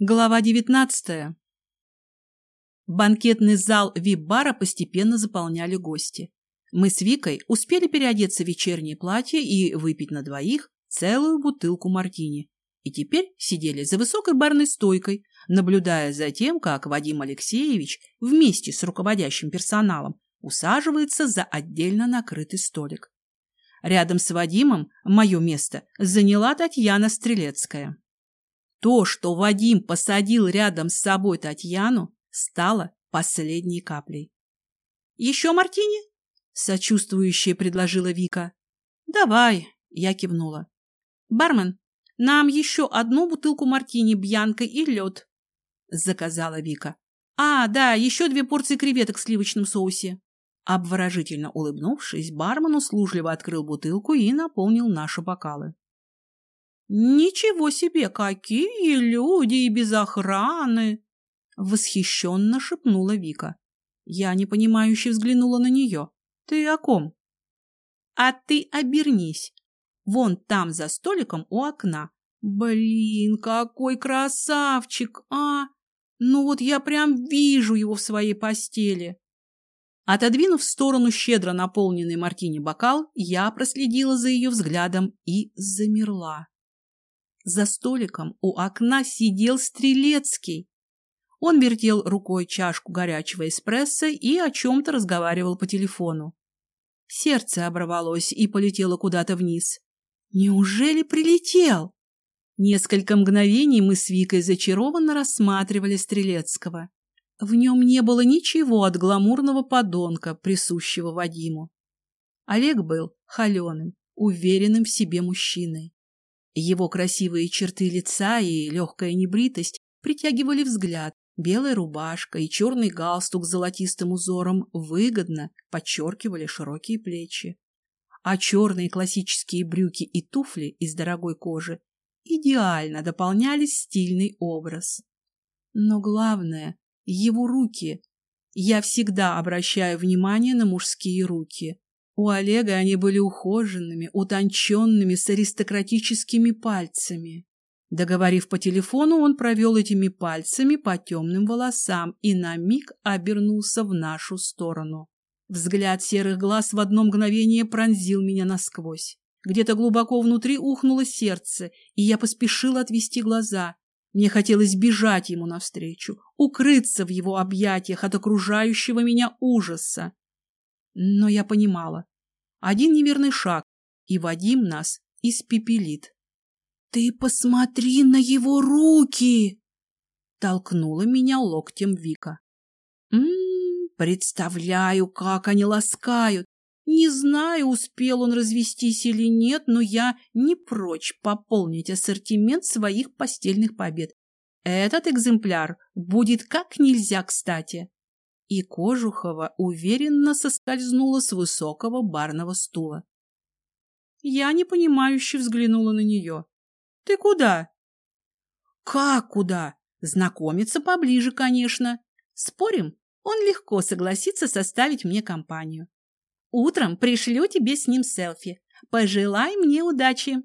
Глава девятнадцатая. Банкетный зал вип-бара постепенно заполняли гости. Мы с Викой успели переодеться в вечернее платье и выпить на двоих целую бутылку мартини. И теперь сидели за высокой барной стойкой, наблюдая за тем, как Вадим Алексеевич вместе с руководящим персоналом усаживается за отдельно накрытый столик. Рядом с Вадимом мое место заняла Татьяна Стрелецкая. То, что Вадим посадил рядом с собой Татьяну, стало последней каплей. «Еще мартини?» – сочувствующе предложила Вика. «Давай», – я кивнула. «Бармен, нам еще одну бутылку мартини, бьянка и лед», – заказала Вика. «А, да, еще две порции креветок в сливочном соусе». Обворожительно улыбнувшись, бармен услужливо открыл бутылку и наполнил наши бокалы. «Ничего себе, какие люди и без охраны!» Восхищенно шепнула Вика. Я непонимающе взглянула на нее. «Ты о ком?» «А ты обернись. Вон там за столиком у окна. Блин, какой красавчик, а! Ну вот я прям вижу его в своей постели!» Отодвинув в сторону щедро наполненный мартини бокал, я проследила за ее взглядом и замерла. За столиком у окна сидел Стрелецкий. Он вертел рукой чашку горячего эспрессо и о чем-то разговаривал по телефону. Сердце оборвалось и полетело куда-то вниз. Неужели прилетел? Несколько мгновений мы с Викой зачарованно рассматривали Стрелецкого. В нем не было ничего от гламурного подонка, присущего Вадиму. Олег был холеным, уверенным в себе мужчиной. Его красивые черты лица и легкая небритость притягивали взгляд. Белая рубашка и черный галстук с золотистым узором выгодно подчеркивали широкие плечи. А черные классические брюки и туфли из дорогой кожи идеально дополняли стильный образ. Но главное — его руки. Я всегда обращаю внимание на мужские руки. У Олега они были ухоженными, утонченными, с аристократическими пальцами. Договорив по телефону, он провел этими пальцами по темным волосам и на миг обернулся в нашу сторону. Взгляд серых глаз в одно мгновение пронзил меня насквозь. Где-то глубоко внутри ухнуло сердце, и я поспешила отвести глаза. Мне хотелось бежать ему навстречу, укрыться в его объятиях от окружающего меня ужаса. Но я понимала. Один неверный шаг, и Вадим нас испепелит. «Ты посмотри на его руки!» Толкнула меня локтем Вика. «М-м, представляю, как они ласкают. Не знаю, успел он развестись или нет, но я не прочь пополнить ассортимент своих постельных побед. Этот экземпляр будет как нельзя кстати и Кожухова уверенно соскользнула с высокого барного стула. Я непонимающе взглянула на нее. — Ты куда? — Как куда? Знакомиться поближе, конечно. Спорим, он легко согласится составить мне компанию. Утром пришлю тебе с ним селфи. Пожелай мне удачи.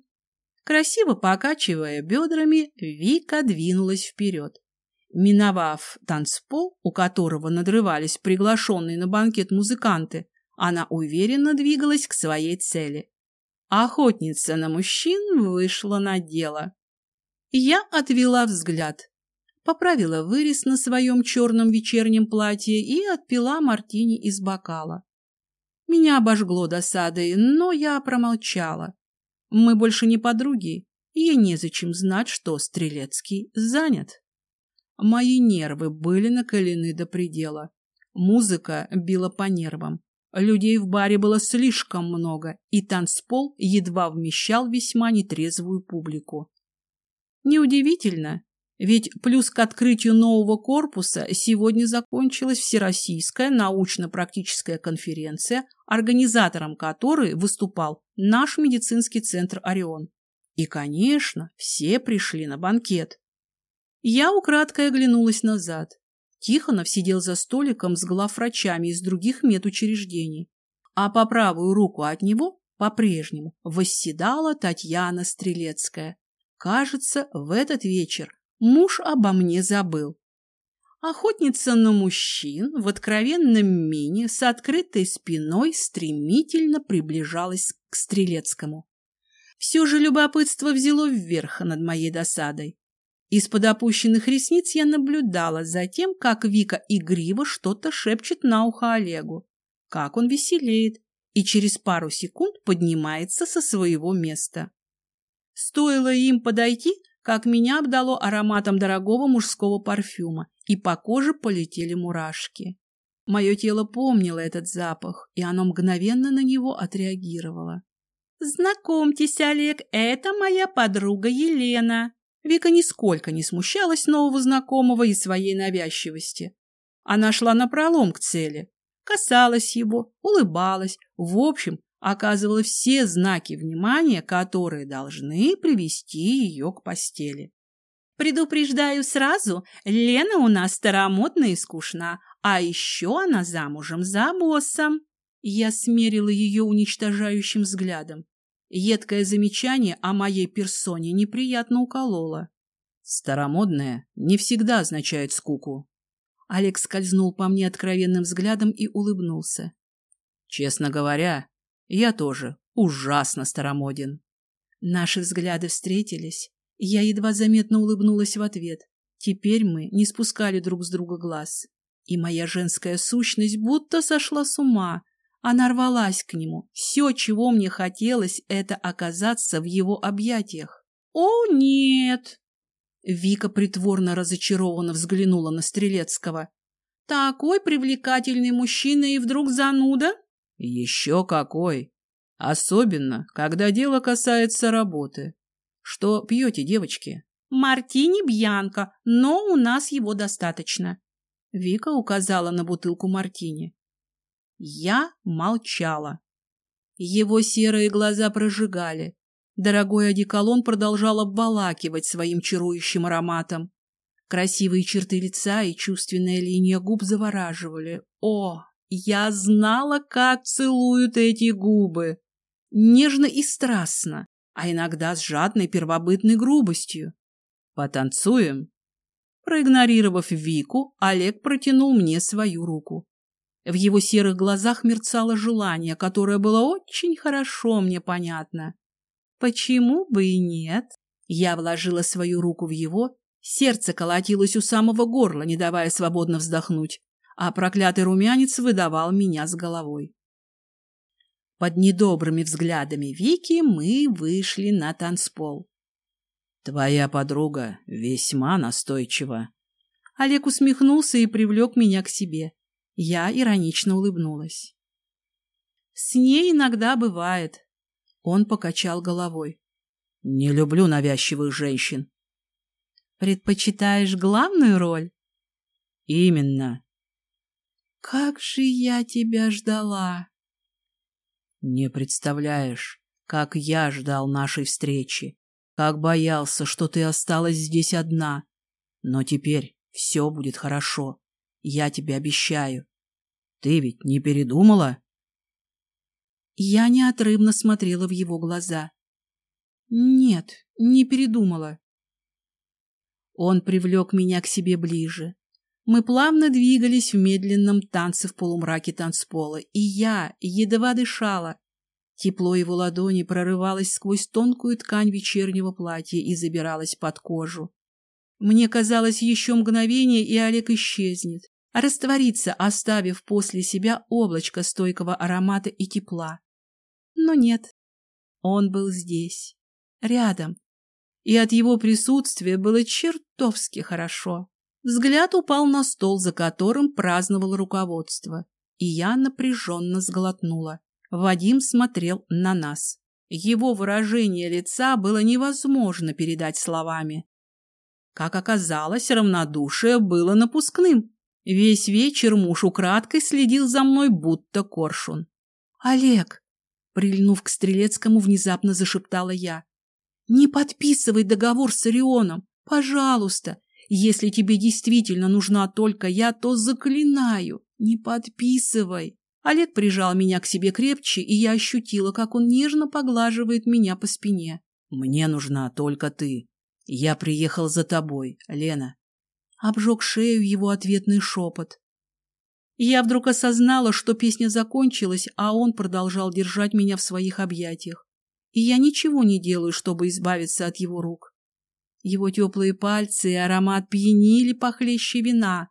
Красиво покачивая бедрами, Вика двинулась вперед. Миновав танцпол, у которого надрывались приглашенные на банкет музыканты, она уверенно двигалась к своей цели. Охотница на мужчин вышла на дело. Я отвела взгляд, поправила вырез на своем черном вечернем платье и отпила мартини из бокала. Меня обожгло досадой, но я промолчала. Мы больше не подруги, и незачем знать, что Стрелецкий занят. Мои нервы были накалены до предела. Музыка била по нервам. Людей в баре было слишком много, и танцпол едва вмещал весьма нетрезвую публику. Неудивительно, ведь плюс к открытию нового корпуса сегодня закончилась Всероссийская научно-практическая конференция, организатором которой выступал наш медицинский центр «Орион». И, конечно, все пришли на банкет. Я украдкой оглянулась назад. Тихонов сидел за столиком с главврачами из других медучреждений, а по правую руку от него по-прежнему восседала Татьяна Стрелецкая. Кажется, в этот вечер Муж обо мне забыл. Охотница на мужчин в откровенном мини с открытой спиной стремительно приближалась к Стрелецкому. Все же любопытство взяло вверх над моей досадой. Из-под опущенных ресниц я наблюдала за тем, как Вика игриво что-то шепчет на ухо Олегу, как он веселеет и через пару секунд поднимается со своего места. Стоило им подойти, как меня обдало ароматом дорогого мужского парфюма, и по коже полетели мурашки. Мое тело помнило этот запах, и оно мгновенно на него отреагировало. «Знакомьтесь, Олег, это моя подруга Елена». Вика нисколько не смущалась нового знакомого и своей навязчивости. Она шла напролом к цели, касалась его, улыбалась, в общем, оказывала все знаки внимания, которые должны привести ее к постели. Предупреждаю сразу, Лена у нас старомодная и скучна, а еще она замужем за боссом. Я смерила ее уничтожающим взглядом. Едкое замечание о моей персоне неприятно укололо. Старомодная не всегда означает скуку. Олег скользнул по мне откровенным взглядом и улыбнулся. Честно говоря, я тоже ужасно старомоден. Наши взгляды встретились. Я едва заметно улыбнулась в ответ. Теперь мы не спускали друг с друга глаз. И моя женская сущность будто сошла с ума. Она рвалась к нему. Все, чего мне хотелось, это оказаться в его объятиях. «О, нет!» Вика притворно разочарованно взглянула на Стрелецкого. «Такой привлекательный мужчина и вдруг зануда?» Еще какой! Особенно, когда дело касается работы. Что пьете, девочки? Мартини Бьянко, но у нас его достаточно. Вика указала на бутылку мартини. Я молчала. Его серые глаза прожигали. Дорогой одеколон продолжал обволакивать своим чарующим ароматом. Красивые черты лица и чувственная линия губ завораживали. О, я знала, как целуют эти губы. Нежно и страстно, а иногда с жадной первобытной грубостью. «Потанцуем?» Проигнорировав Вику, Олег протянул мне свою руку. В его серых глазах мерцало желание, которое было очень хорошо мне понятно. Почему бы и нет? Я вложила свою руку в его, сердце колотилось у самого горла, не давая свободно вздохнуть а проклятый румянец выдавал меня с головой. Под недобрыми взглядами Вики мы вышли на танцпол. «Твоя подруга весьма настойчива». Олег усмехнулся и привлек меня к себе. Я иронично улыбнулась. «С ней иногда бывает». Он покачал головой. «Не люблю навязчивых женщин». «Предпочитаешь главную роль?» «Именно. Как же я тебя ждала! Не представляешь, как я ждал нашей встречи, как боялся, что ты осталась здесь одна. Но теперь все будет хорошо, я тебе обещаю. Ты ведь не передумала? Я неотрывно смотрела в его глаза. Нет, не передумала. Он привлек меня к себе ближе, мы плавно двигались в медленном танце в полумраке танцпола, и я едва дышала. Тепло его ладони прорывалось сквозь тонкую ткань вечернего платья и забиралось под кожу. Мне казалось, еще мгновение, и Олег исчезнет, растворится, оставив после себя облачко стойкого аромата и тепла. Но нет, он был здесь, рядом, и от его присутствия было чертовски хорошо. Взгляд упал на стол, за которым праздновало руководство, и я напряженно сглотнула. Вадим смотрел на нас. Его выражение лица было невозможно передать словами. Как оказалось, равнодушие было напускным. Весь вечер муж украдкой следил за мной, будто коршун. «Олег!» — прильнув к Стрелецкому, внезапно зашептала я. «Не подписывай договор с Орионом! Пожалуйста! Если тебе действительно нужна только я, то заклинаю, не подписывай. Олег прижал меня к себе крепче, и я ощутила, как он нежно поглаживает меня по спине. Мне нужна только ты. Я приехал за тобой, Лена. Обжег шею его ответный шепот. Я вдруг осознала, что песня закончилась, а он продолжал держать меня в своих объятиях. И я ничего не делаю, чтобы избавиться от его рук. Его теплые пальцы и аромат пьянили похлеще вина.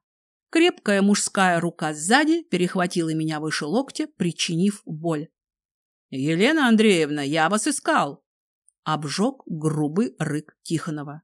Крепкая мужская рука сзади перехватила меня выше локтя, причинив боль. — Елена Андреевна, я вас искал! Обжег грубый рык Тихонова.